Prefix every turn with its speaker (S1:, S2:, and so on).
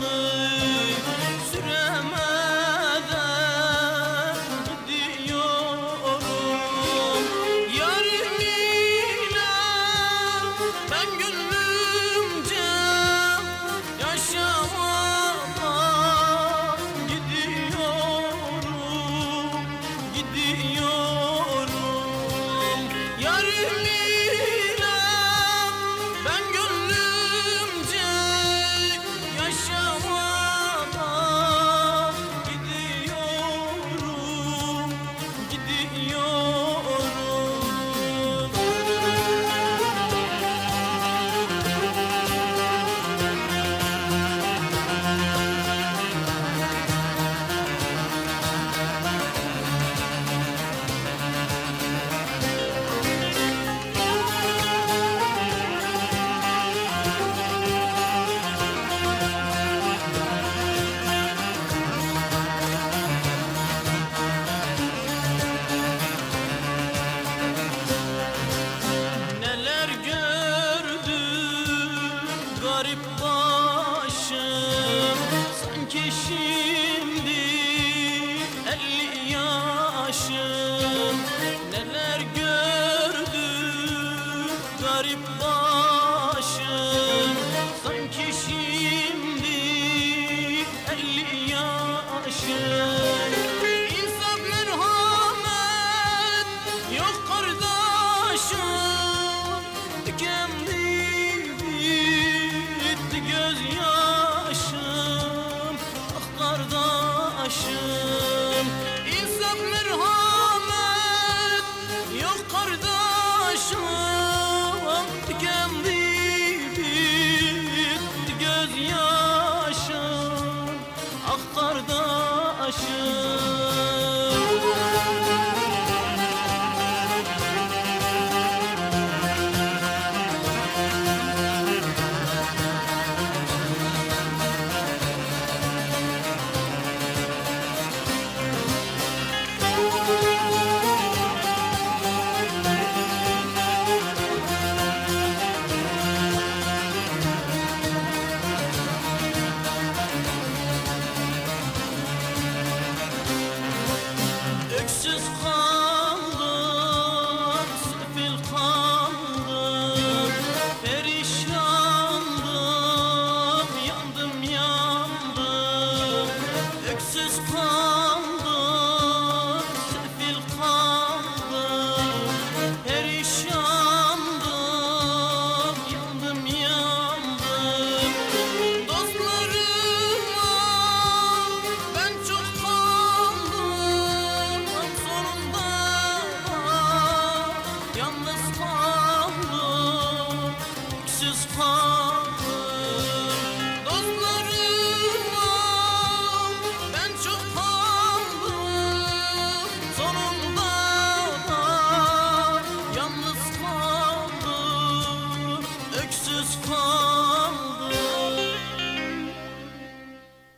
S1: love. garip başım. Sanki şimdi elli yaşım. Neler aşık dost.